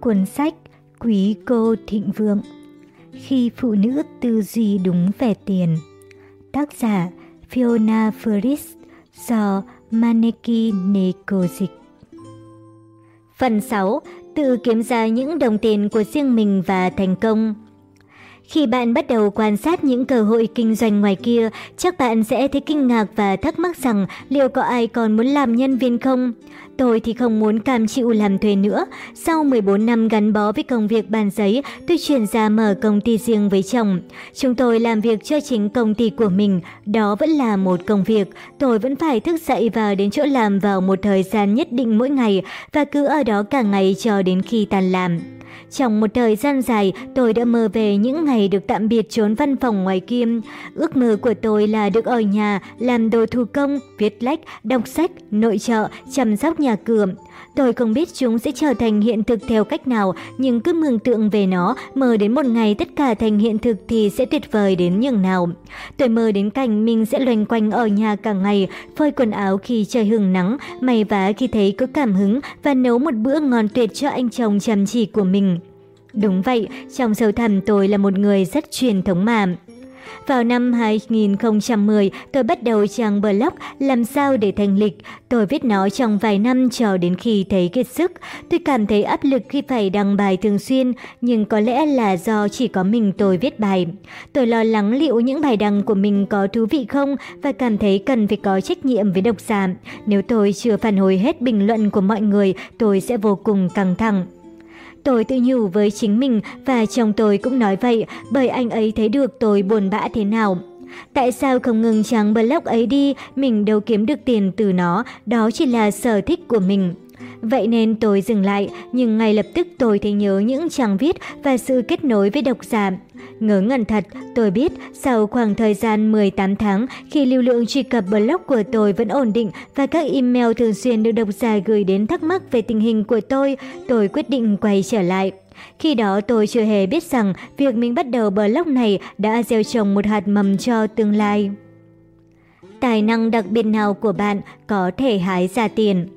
Cuốn sách Quý cô thịnh vượng, Khi phụ nữ tư duy đúng về tiền, Tác giả Fiona Ferris do Maneki Neko dịch Phần 6. Tự kiếm ra những đồng tiền của riêng mình và thành công khi bạn bắt đầu quan sát những cơ hội kinh doanh ngoài kia, chắc bạn sẽ thấy kinh ngạc và thắc mắc rằng liệu có ai còn muốn làm nhân viên không? Tôi thì không muốn cam chịu làm thuê nữa. Sau 14 năm gắn bó với công việc bàn giấy, tôi chuyển ra mở công ty riêng với chồng. Chúng tôi làm việc cho chính công ty của mình. Đó vẫn là một công việc. Tôi vẫn phải thức dậy và đến chỗ làm vào một thời gian nhất định mỗi ngày và cứ ở đó cả ngày cho đến khi tan làm. Trong một thời gian dài, tôi đã mơ về những ngày được tạm biệt trốn văn phòng ngoài kia. Ước mơ của tôi là được ở nhà, làm đồ thủ công, viết lách, đọc sách, nội trợ, chăm sóc nhà cửa. Tôi không biết chúng sẽ trở thành hiện thực theo cách nào, nhưng cứ mường tượng về nó, mơ đến một ngày tất cả thành hiện thực thì sẽ tuyệt vời đến nhường nào. Tôi mơ đến cảnh mình sẽ loanh quanh ở nhà cả ngày, phơi quần áo khi trời hừng nắng, may vá khi thấy có cảm hứng và nấu một bữa ngon tuyệt cho anh chồng chăm chỉ của mình. Đúng vậy, trong sâu thẳm tôi là một người rất truyền thống mà. Vào năm 2010, tôi bắt đầu trang blog làm sao để thành lịch. Tôi viết nó trong vài năm cho đến khi thấy kiệt sức. Tôi cảm thấy áp lực khi phải đăng bài thường xuyên, nhưng có lẽ là do chỉ có mình tôi viết bài. Tôi lo lắng liệu những bài đăng của mình có thú vị không và cảm thấy cần phải có trách nhiệm với độc giả. Nếu tôi chưa phản hồi hết bình luận của mọi người, tôi sẽ vô cùng căng thẳng. Tôi tự nhủ với chính mình và chồng tôi cũng nói vậy bởi anh ấy thấy được tôi buồn bã thế nào. Tại sao không ngừng trang blog ấy đi, mình đâu kiếm được tiền từ nó, đó chỉ là sở thích của mình. Vậy nên tôi dừng lại, nhưng ngay lập tức tôi thấy nhớ những trang viết và sự kết nối với độc giả. Ngớ ngẩn thật, tôi biết sau khoảng thời gian 18 tháng khi lưu lượng truy cập blog của tôi vẫn ổn định và các email thường xuyên được độc giả gửi đến thắc mắc về tình hình của tôi, tôi quyết định quay trở lại. Khi đó tôi chưa hề biết rằng việc mình bắt đầu blog này đã gieo trồng một hạt mầm cho tương lai. Tài năng đặc biệt nào của bạn có thể hái ra tiền?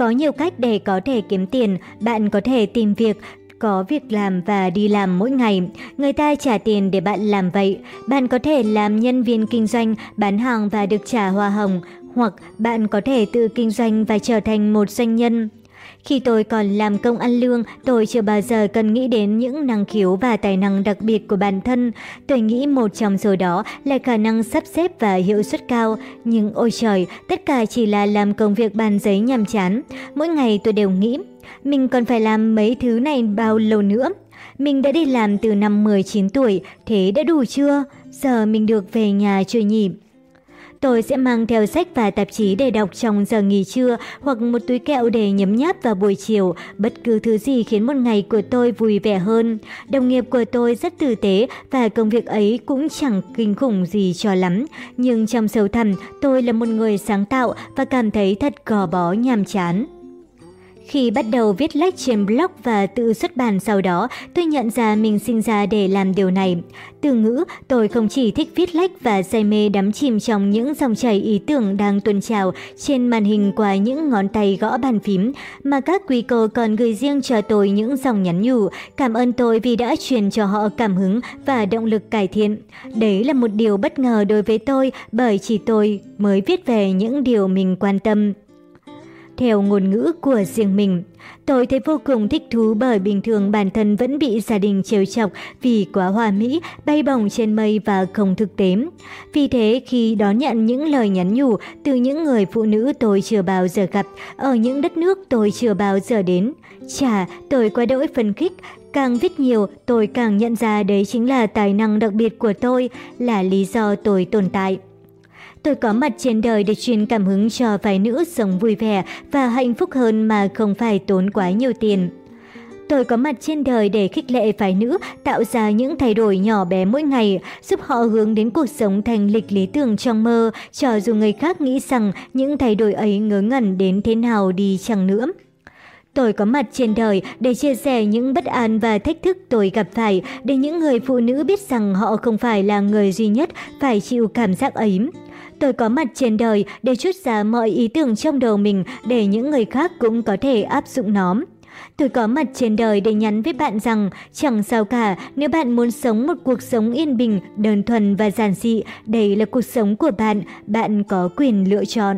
Có nhiều cách để có thể kiếm tiền, bạn có thể tìm việc, có việc làm và đi làm mỗi ngày. Người ta trả tiền để bạn làm vậy. Bạn có thể làm nhân viên kinh doanh, bán hàng và được trả hoa hồng, hoặc bạn có thể tự kinh doanh và trở thành một doanh nhân. Khi tôi còn làm công ăn lương, tôi chưa bao giờ cần nghĩ đến những năng khiếu và tài năng đặc biệt của bản thân. Tôi nghĩ một trong số đó là khả năng sắp xếp và hiệu suất cao. Nhưng ôi trời, tất cả chỉ là làm công việc bàn giấy nhàm chán. Mỗi ngày tôi đều nghĩ, mình còn phải làm mấy thứ này bao lâu nữa? Mình đã đi làm từ năm 19 tuổi, thế đã đủ chưa? Giờ mình được về nhà chưa nhỉ? Tôi sẽ mang theo sách và tạp chí để đọc trong giờ nghỉ trưa hoặc một túi kẹo để nhấm nháp vào buổi chiều, bất cứ thứ gì khiến một ngày của tôi vui vẻ hơn. Đồng nghiệp của tôi rất tử tế và công việc ấy cũng chẳng kinh khủng gì cho lắm. Nhưng trong sâu thẳm, tôi là một người sáng tạo và cảm thấy thật gò bó nhàm chán. Khi bắt đầu viết lách trên blog và tự xuất bản sau đó, tôi nhận ra mình sinh ra để làm điều này. Từ ngữ, tôi không chỉ thích viết lách và say mê đắm chìm trong những dòng chảy ý tưởng đang tuôn trào trên màn hình qua những ngón tay gõ bàn phím, mà các quý cô còn gửi riêng cho tôi những dòng nhắn nhủ, cảm ơn tôi vì đã truyền cho họ cảm hứng và động lực cải thiện. Đấy là một điều bất ngờ đối với tôi bởi chỉ tôi mới viết về những điều mình quan tâm theo ngôn ngữ của riêng mình. Tôi thấy vô cùng thích thú bởi bình thường bản thân vẫn bị gia đình trêu chọc vì quá hoa mỹ, bay bổng trên mây và không thực tế. Vì thế khi đón nhận những lời nhắn nhủ từ những người phụ nữ tôi chưa bao giờ gặp, ở những đất nước tôi chưa bao giờ đến, chà, tôi quá đỗi phấn khích, Càng viết nhiều, tôi càng nhận ra đấy chính là tài năng đặc biệt của tôi, là lý do tôi tồn tại. Tôi có mặt trên đời để truyền cảm hứng cho phái nữ sống vui vẻ và hạnh phúc hơn mà không phải tốn quá nhiều tiền. Tôi có mặt trên đời để khích lệ phái nữ tạo ra những thay đổi nhỏ bé mỗi ngày, giúp họ hướng đến cuộc sống thành lịch lý tưởng trong mơ, cho dù người khác nghĩ rằng những thay đổi ấy ngớ ngẩn đến thế nào đi chăng nữa. Tôi có mặt trên đời để chia sẻ những bất an và thách thức tôi gặp phải, để những người phụ nữ biết rằng họ không phải là người duy nhất phải chịu cảm giác ấy. Tôi có mặt trên đời để chút ra mọi ý tưởng trong đầu mình để những người khác cũng có thể áp dụng nó. Tôi có mặt trên đời để nhắn với bạn rằng chẳng sao cả, nếu bạn muốn sống một cuộc sống yên bình, đơn thuần và giản dị, đây là cuộc sống của bạn, bạn có quyền lựa chọn.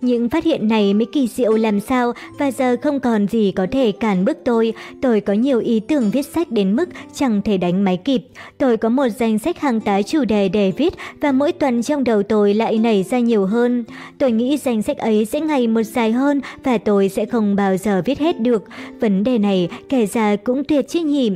Những phát hiện này mới kỳ diệu làm sao và giờ không còn gì có thể cản bước tôi. Tôi có nhiều ý tưởng viết sách đến mức chẳng thể đánh máy kịp. Tôi có một danh sách hàng tá chủ đề để viết và mỗi tuần trong đầu tôi lại nảy ra nhiều hơn. Tôi nghĩ danh sách ấy sẽ ngày một dài hơn và tôi sẽ không bao giờ viết hết được. Vấn đề này kể ra cũng tuyệt chứ nhỉ.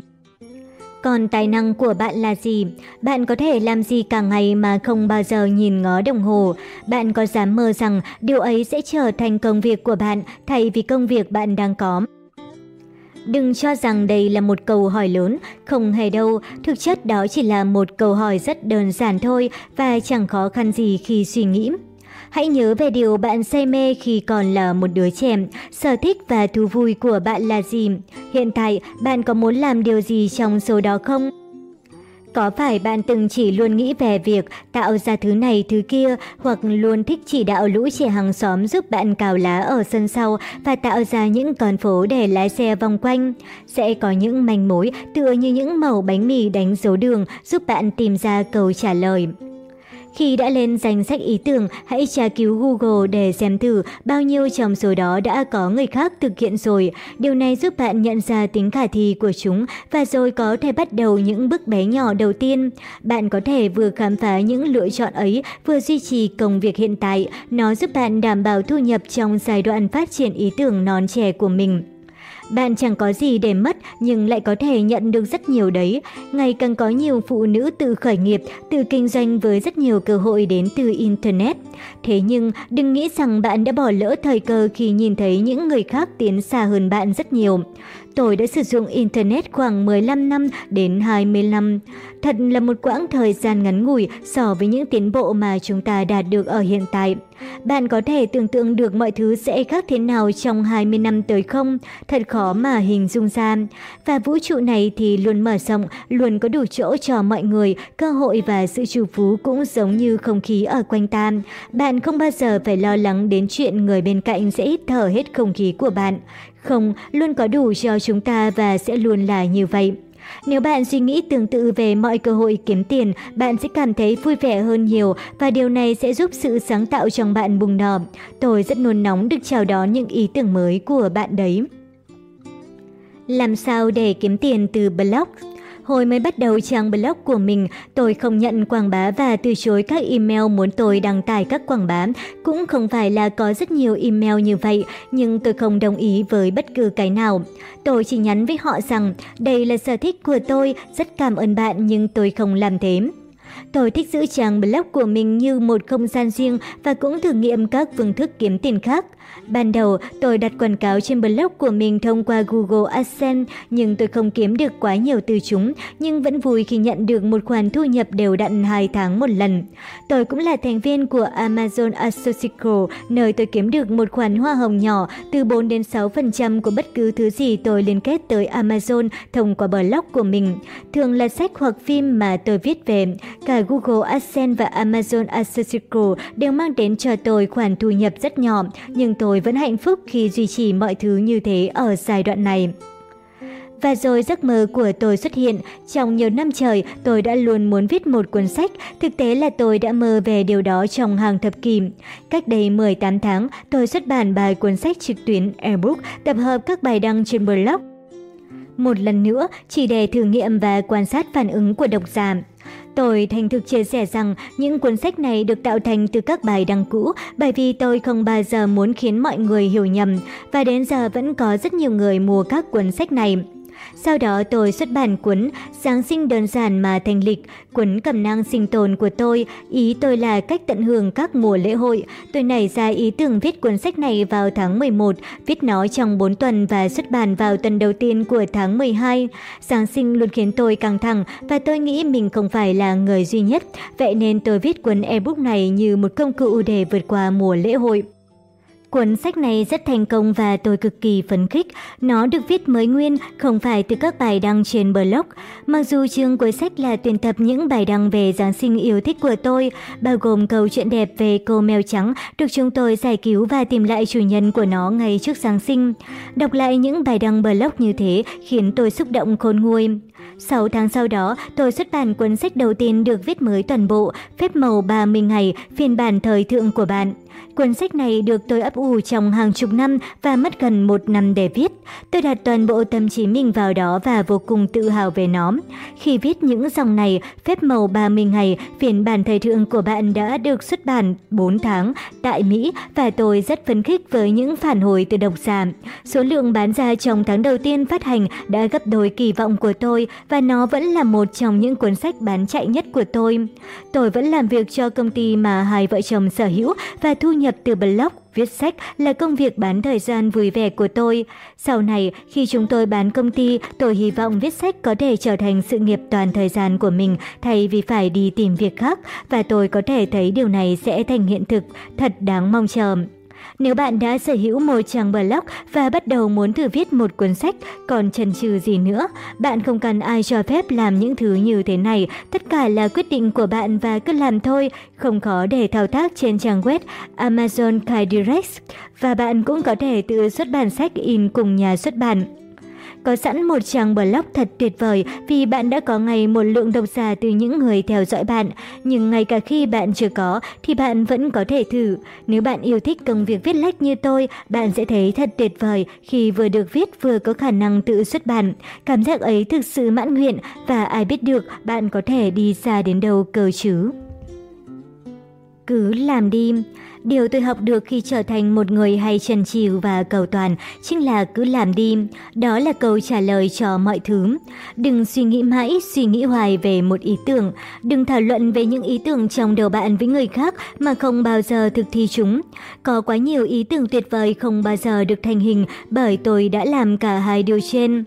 Còn tài năng của bạn là gì? Bạn có thể làm gì cả ngày mà không bao giờ nhìn ngó đồng hồ? Bạn có dám mơ rằng điều ấy sẽ trở thành công việc của bạn thay vì công việc bạn đang có? Đừng cho rằng đây là một câu hỏi lớn, không hề đâu, thực chất đó chỉ là một câu hỏi rất đơn giản thôi và chẳng khó khăn gì khi suy nghĩ. Hãy nhớ về điều bạn say mê khi còn là một đứa trẻ, sở thích và thú vui của bạn là gì. Hiện tại, bạn có muốn làm điều gì trong số đó không? Có phải bạn từng chỉ luôn nghĩ về việc tạo ra thứ này thứ kia hoặc luôn thích chỉ đạo lũ trẻ hàng xóm giúp bạn cào lá ở sân sau và tạo ra những con phố để lái xe vòng quanh? Sẽ có những manh mối tựa như những mẩu bánh mì đánh dấu đường giúp bạn tìm ra câu trả lời. Khi đã lên danh sách ý tưởng, hãy tra cứu Google để xem thử bao nhiêu trong số đó đã có người khác thực hiện rồi. Điều này giúp bạn nhận ra tính khả thi của chúng và rồi có thể bắt đầu những bước bé nhỏ đầu tiên. Bạn có thể vừa khám phá những lựa chọn ấy, vừa duy trì công việc hiện tại. Nó giúp bạn đảm bảo thu nhập trong giai đoạn phát triển ý tưởng non trẻ của mình. Bạn chẳng có gì để mất nhưng lại có thể nhận được rất nhiều đấy. Ngày càng có nhiều phụ nữ tự khởi nghiệp, tự kinh doanh với rất nhiều cơ hội đến từ Internet. Thế nhưng đừng nghĩ rằng bạn đã bỏ lỡ thời cơ khi nhìn thấy những người khác tiến xa hơn bạn rất nhiều. Tôi đã sử dụng Internet khoảng 15 năm đến 20 năm. Thật là một quãng thời gian ngắn ngủi so với những tiến bộ mà chúng ta đạt được ở hiện tại. Bạn có thể tưởng tượng được mọi thứ sẽ khác thế nào trong 20 năm tới không? Thật khó mà hình dung ra. Và vũ trụ này thì luôn mở rộng, luôn có đủ chỗ cho mọi người, cơ hội và sự trù phú cũng giống như không khí ở quanh ta. Bạn không bao giờ phải lo lắng đến chuyện người bên cạnh sẽ hít thở hết không khí của bạn. Không, luôn có đủ cho chúng ta và sẽ luôn là như vậy. Nếu bạn suy nghĩ tương tự về mọi cơ hội kiếm tiền, bạn sẽ cảm thấy vui vẻ hơn nhiều và điều này sẽ giúp sự sáng tạo trong bạn bùng nở. Tôi rất nôn nóng được chào đón những ý tưởng mới của bạn đấy. Làm sao để kiếm tiền từ blog? Hồi mới bắt đầu trang blog của mình, tôi không nhận quảng bá và từ chối các email muốn tôi đăng tải các quảng bá. Cũng không phải là có rất nhiều email như vậy, nhưng tôi không đồng ý với bất cứ cái nào. Tôi chỉ nhắn với họ rằng đây là sở thích của tôi, rất cảm ơn bạn nhưng tôi không làm thế. Tôi thích giữ trang blog của mình như một không gian riêng và cũng thử nghiệm các phương thức kiếm tiền khác. Ban đầu, tôi đặt quảng cáo trên blog của mình thông qua Google AdSense, nhưng tôi không kiếm được quá nhiều từ chúng, nhưng vẫn vui khi nhận được một khoản thu nhập đều đặn 2 tháng một lần. Tôi cũng là thành viên của Amazon Associates, nơi tôi kiếm được một khoản hoa hồng nhỏ từ 4 đến 6% của bất cứ thứ gì tôi liên kết tới Amazon thông qua blog của mình. Thường là sách hoặc phim mà tôi viết về. Cả Google AdSense và Amazon Associates đều mang đến cho tôi khoản thu nhập rất nhỏ, nhưng tôi tôi vẫn hạnh phúc khi duy trì mọi thứ như thế ở giai đoạn này. Và rồi giấc mơ của tôi xuất hiện. Trong nhiều năm trời, tôi đã luôn muốn viết một cuốn sách. Thực tế là tôi đã mơ về điều đó trong hàng thập kỷ. Cách đây 18 tháng, tôi xuất bản bài cuốn sách trực tuyến ebook tập hợp các bài đăng trên blog. Một lần nữa, chỉ để thử nghiệm và quan sát phản ứng của độc giả. Tôi thành thực chia sẻ rằng những cuốn sách này được tạo thành từ các bài đăng cũ, bởi vì tôi không bao giờ muốn khiến mọi người hiểu nhầm và đến giờ vẫn có rất nhiều người mua các cuốn sách này. Sau đó tôi xuất bản cuốn Giáng sinh đơn giản mà thành lịch, cuốn cầm năng sinh tồn của tôi. Ý tôi là cách tận hưởng các mùa lễ hội. Tôi nảy ra ý tưởng viết cuốn sách này vào tháng 11, viết nó trong 4 tuần và xuất bản vào tuần đầu tiên của tháng 12. Giáng sinh luôn khiến tôi căng thẳng và tôi nghĩ mình không phải là người duy nhất. Vậy nên tôi viết cuốn ebook này như một công cụ để vượt qua mùa lễ hội. Cuốn sách này rất thành công và tôi cực kỳ phấn khích. Nó được viết mới nguyên, không phải từ các bài đăng trên blog. Mặc dù chương cuối sách là tuyển tập những bài đăng về Giáng sinh yêu thích của tôi, bao gồm câu chuyện đẹp về cô mèo trắng được chúng tôi giải cứu và tìm lại chủ nhân của nó ngay trước Giáng sinh. Đọc lại những bài đăng blog như thế khiến tôi xúc động khôn nguôi. 6 tháng sau đó, tôi xuất bản cuốn sách đầu tiên được viết mới toàn bộ, Phép màu 30 ngày, phiên bản thời thượng của bạn. Cuốn sách này được tôi ấp ủ trong hàng chục năm và mất gần một năm để viết. Tôi đặt toàn bộ tâm trí mình vào đó và vô cùng tự hào về nó. Khi viết những dòng này, Phép màu 30 ngày, phiên bản thời thượng của bạn đã được xuất bản 4 tháng tại Mỹ và tôi rất phấn khích với những phản hồi từ độc giả. Số lượng bán ra trong tháng đầu tiên phát hành đã gấp đôi kỳ vọng của tôi và nó vẫn là một trong những cuốn sách bán chạy nhất của tôi. Tôi vẫn làm việc cho công ty mà hai vợ chồng sở hữu và thu nhập từ blog, viết sách là công việc bán thời gian vui vẻ của tôi. Sau này, khi chúng tôi bán công ty, tôi hy vọng viết sách có thể trở thành sự nghiệp toàn thời gian của mình thay vì phải đi tìm việc khác và tôi có thể thấy điều này sẽ thành hiện thực, thật đáng mong chờ. Nếu bạn đã sở hữu một trang blog và bắt đầu muốn thử viết một cuốn sách, còn chần chừ gì nữa, bạn không cần ai cho phép làm những thứ như thế này, tất cả là quyết định của bạn và cứ làm thôi, không khó để thao tác trên trang web Amazon KaiDirect và bạn cũng có thể tự xuất bản sách in cùng nhà xuất bản. Có sẵn một trang blog thật tuyệt vời vì bạn đã có ngày một lượng độc giả từ những người theo dõi bạn. Nhưng ngay cả khi bạn chưa có thì bạn vẫn có thể thử. Nếu bạn yêu thích công việc viết lách như tôi, bạn sẽ thấy thật tuyệt vời khi vừa được viết vừa có khả năng tự xuất bản. Cảm giác ấy thực sự mãn nguyện và ai biết được bạn có thể đi xa đến đâu cơ chứ. Cứ làm đi. Điều tôi học được khi trở thành một người hay trần trìu và cầu toàn chính là cứ làm đi. Đó là câu trả lời cho mọi thứ. Đừng suy nghĩ mãi, suy nghĩ hoài về một ý tưởng. Đừng thảo luận về những ý tưởng trong đầu bạn với người khác mà không bao giờ thực thi chúng. Có quá nhiều ý tưởng tuyệt vời không bao giờ được thành hình bởi tôi đã làm cả hai điều trên.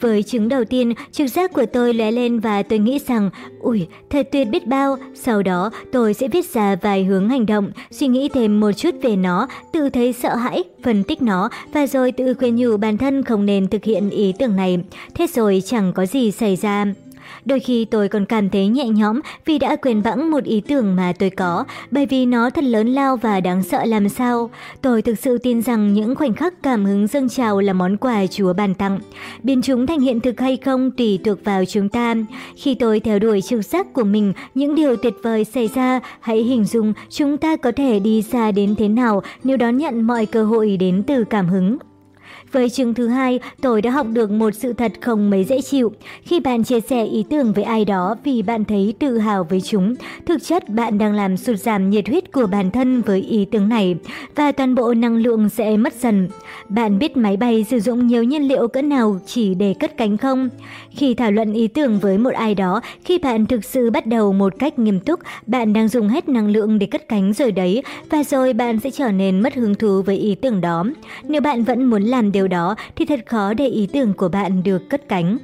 Với chứng đầu tiên, trực giác của tôi lóe lên và tôi nghĩ rằng, ui, thật tuyệt biết bao. Sau đó, tôi sẽ viết ra vài hướng hành động, suy nghĩ thêm một chút về nó, tự thấy sợ hãi, phân tích nó và rồi tự khuyên nhủ bản thân không nên thực hiện ý tưởng này. Thế rồi chẳng có gì xảy ra. Đôi khi tôi còn cảm thấy nhẹ nhõm vì đã quyền vãng một ý tưởng mà tôi có, bởi vì nó thật lớn lao và đáng sợ làm sao. Tôi thực sự tin rằng những khoảnh khắc cảm hứng dâng trào là món quà Chúa ban tặng. Biến chúng thành hiện thực hay không tùy thuộc vào chúng ta. Khi tôi theo đuổi trực giác của mình, những điều tuyệt vời xảy ra, hãy hình dung chúng ta có thể đi xa đến thế nào nếu đón nhận mọi cơ hội đến từ cảm hứng. Với chương thứ hai, tôi đã học được một sự thật không mấy dễ chịu. Khi bạn chia sẻ ý tưởng với ai đó vì bạn thấy tự hào với chúng, thực chất bạn đang làm sụt giảm nhiệt huyết của bản thân với ý tưởng này và toàn bộ năng lượng sẽ mất dần. Bạn biết máy bay sử dụng nhiều nhiên liệu cỡ nào chỉ để cất cánh không? Khi thảo luận ý tưởng với một ai đó, khi bạn thực sự bắt đầu một cách nghiêm túc, bạn đang dùng hết năng lượng để cất cánh rồi đấy, và rồi bạn sẽ trở nên mất hứng thú với ý tưởng đó. Nếu bạn vẫn muốn làm điều đó thì thật khó để ý tưởng của bạn được cất cánh.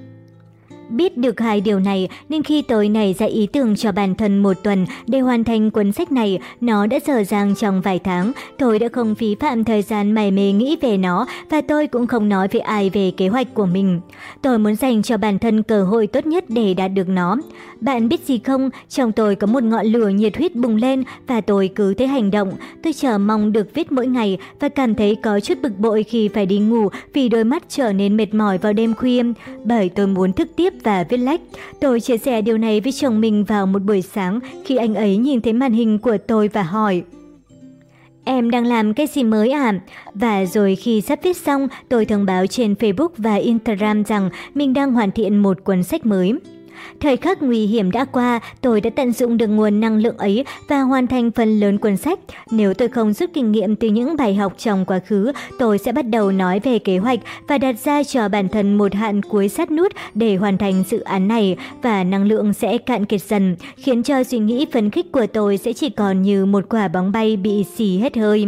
Biết được hai điều này nên khi tôi nảy ra ý tưởng cho bản thân một tuần để hoàn thành cuốn sách này, nó đã dở dàng trong vài tháng. Tôi đã không phí phạm thời gian mải mê nghĩ về nó và tôi cũng không nói với ai về kế hoạch của mình. Tôi muốn dành cho bản thân cơ hội tốt nhất để đạt được nó. Bạn biết gì không, trong tôi có một ngọn lửa nhiệt huyết bùng lên và tôi cứ thế hành động. Tôi chờ mong được viết mỗi ngày và cảm thấy có chút bực bội khi phải đi ngủ vì đôi mắt trở nên mệt mỏi vào đêm khuya. Bởi tôi muốn thức tiếp và viết lách. Tôi chia sẻ điều này với chồng mình vào một buổi sáng khi anh ấy nhìn thấy màn hình của tôi và hỏi Em đang làm cái gì mới à? Và rồi khi sắp viết xong, tôi thông báo trên Facebook và Instagram rằng mình đang hoàn thiện một cuốn sách mới. Thời khắc nguy hiểm đã qua, tôi đã tận dụng được nguồn năng lượng ấy và hoàn thành phần lớn cuốn sách. Nếu tôi không rút kinh nghiệm từ những bài học trong quá khứ, tôi sẽ bắt đầu nói về kế hoạch và đặt ra cho bản thân một hạn cuối sát nút để hoàn thành dự án này và năng lượng sẽ cạn kiệt dần, khiến cho suy nghĩ phấn khích của tôi sẽ chỉ còn như một quả bóng bay bị xì hết hơi.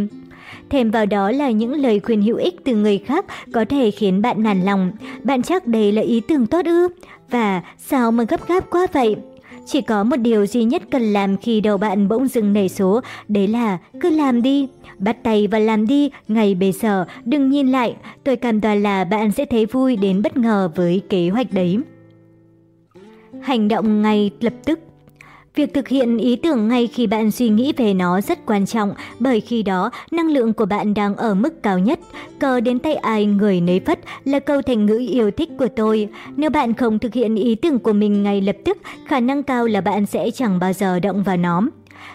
Thêm vào đó là những lời khuyên hữu ích từ người khác có thể khiến bạn nản lòng. Bạn chắc đây là ý tưởng tốt ư? Và sao mà gấp gáp quá vậy? Chỉ có một điều duy nhất cần làm khi đầu bạn bỗng dừng nảy số, đấy là cứ làm đi. Bắt tay và làm đi, ngày bây giờ, đừng nhìn lại. Tôi cảm đoan là bạn sẽ thấy vui đến bất ngờ với kế hoạch đấy. Hành động ngay lập tức Việc thực hiện ý tưởng ngay khi bạn suy nghĩ về nó rất quan trọng bởi khi đó năng lượng của bạn đang ở mức cao nhất. Cờ đến tay ai người nấy phất là câu thành ngữ yêu thích của tôi. Nếu bạn không thực hiện ý tưởng của mình ngay lập tức, khả năng cao là bạn sẽ chẳng bao giờ động vào nó.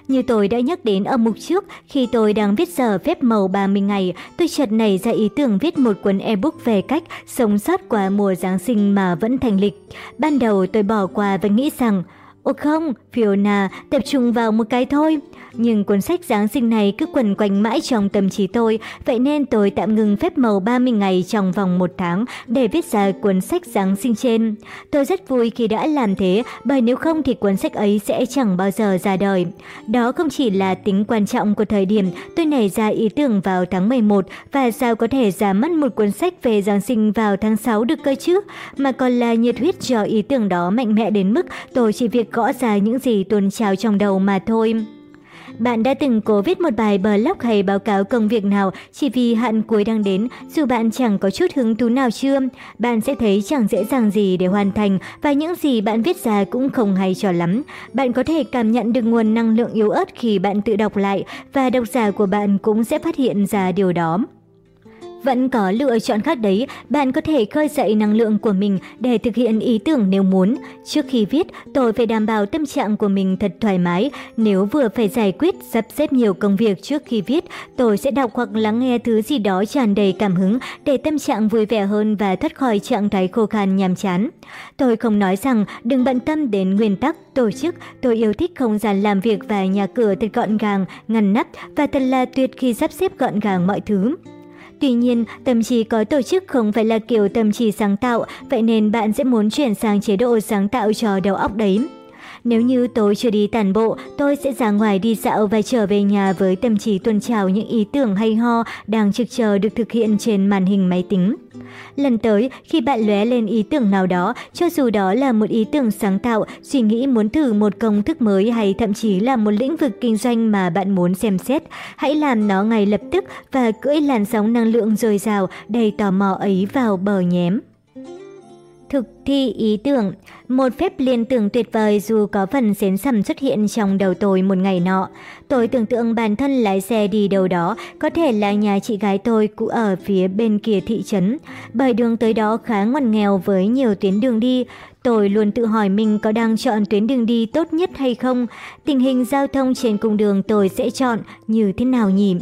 Như tôi đã nhắc đến ở mục trước, khi tôi đang viết giờ phép màu 30 ngày, tôi chợt nảy ra ý tưởng viết một cuốn ebook về cách sống sót qua mùa Giáng sinh mà vẫn thành lịch. Ban đầu tôi bỏ qua và nghĩ rằng Ồ không, Fiona, tập trung vào một cái thôi. Nhưng cuốn sách Giáng sinh này cứ quẩn quanh mãi trong tâm trí tôi, vậy nên tôi tạm ngừng phép màu 30 ngày trong vòng một tháng để viết ra cuốn sách Giáng sinh trên. Tôi rất vui khi đã làm thế, bởi nếu không thì cuốn sách ấy sẽ chẳng bao giờ ra đời. Đó không chỉ là tính quan trọng của thời điểm tôi nảy ra ý tưởng vào tháng 11 và sao có thể ra mắt một cuốn sách về Giáng sinh vào tháng 6 được cơ chứ, mà còn là nhiệt huyết cho ý tưởng đó mạnh mẽ đến mức tôi chỉ việc gõ ra những gì tuôn trào trong đầu mà thôi. Bạn đã từng cố viết một bài blog hay báo cáo công việc nào chỉ vì hạn cuối đang đến, dù bạn chẳng có chút hứng thú nào chưa? Bạn sẽ thấy chẳng dễ dàng gì để hoàn thành và những gì bạn viết ra cũng không hay cho lắm. Bạn có thể cảm nhận được nguồn năng lượng yếu ớt khi bạn tự đọc lại và độc giả của bạn cũng sẽ phát hiện ra điều đó. Vẫn có lựa chọn khác đấy, bạn có thể khơi dậy năng lượng của mình để thực hiện ý tưởng nếu muốn. Trước khi viết, tôi phải đảm bảo tâm trạng của mình thật thoải mái. Nếu vừa phải giải quyết, sắp xếp nhiều công việc trước khi viết, tôi sẽ đọc hoặc lắng nghe thứ gì đó tràn đầy cảm hứng để tâm trạng vui vẻ hơn và thoát khỏi trạng thái khô khan nhàm chán. Tôi không nói rằng đừng bận tâm đến nguyên tắc, tổ chức, tôi yêu thích không gian làm việc và nhà cửa thật gọn gàng, ngăn nắp và thật là tuyệt khi sắp xếp gọn gàng mọi thứ. Tuy nhiên, tâm trí có tổ chức không phải là kiểu tâm trí sáng tạo, vậy nên bạn sẽ muốn chuyển sang chế độ sáng tạo cho đầu óc đấy. Nếu như tôi chưa đi tản bộ, tôi sẽ ra ngoài đi dạo và trở về nhà với tâm trí tuôn trào những ý tưởng hay ho đang trực chờ được thực hiện trên màn hình máy tính. Lần tới, khi bạn lóe lên ý tưởng nào đó, cho dù đó là một ý tưởng sáng tạo, suy nghĩ muốn thử một công thức mới hay thậm chí là một lĩnh vực kinh doanh mà bạn muốn xem xét, hãy làm nó ngay lập tức và cưỡi làn sóng năng lượng dồi dào đầy tò mò ấy vào bờ nhém. Thực thi ý tưởng Một phép liên tưởng tuyệt vời dù có phần xến sầm xuất hiện trong đầu tôi một ngày nọ. Tôi tưởng tượng bản thân lái xe đi đâu đó, có thể là nhà chị gái tôi cũng ở phía bên kia thị trấn. Bởi đường tới đó khá ngoằn nghèo với nhiều tuyến đường đi. Tôi luôn tự hỏi mình có đang chọn tuyến đường đi tốt nhất hay không. Tình hình giao thông trên cung đường tôi sẽ chọn như thế nào nhỉ?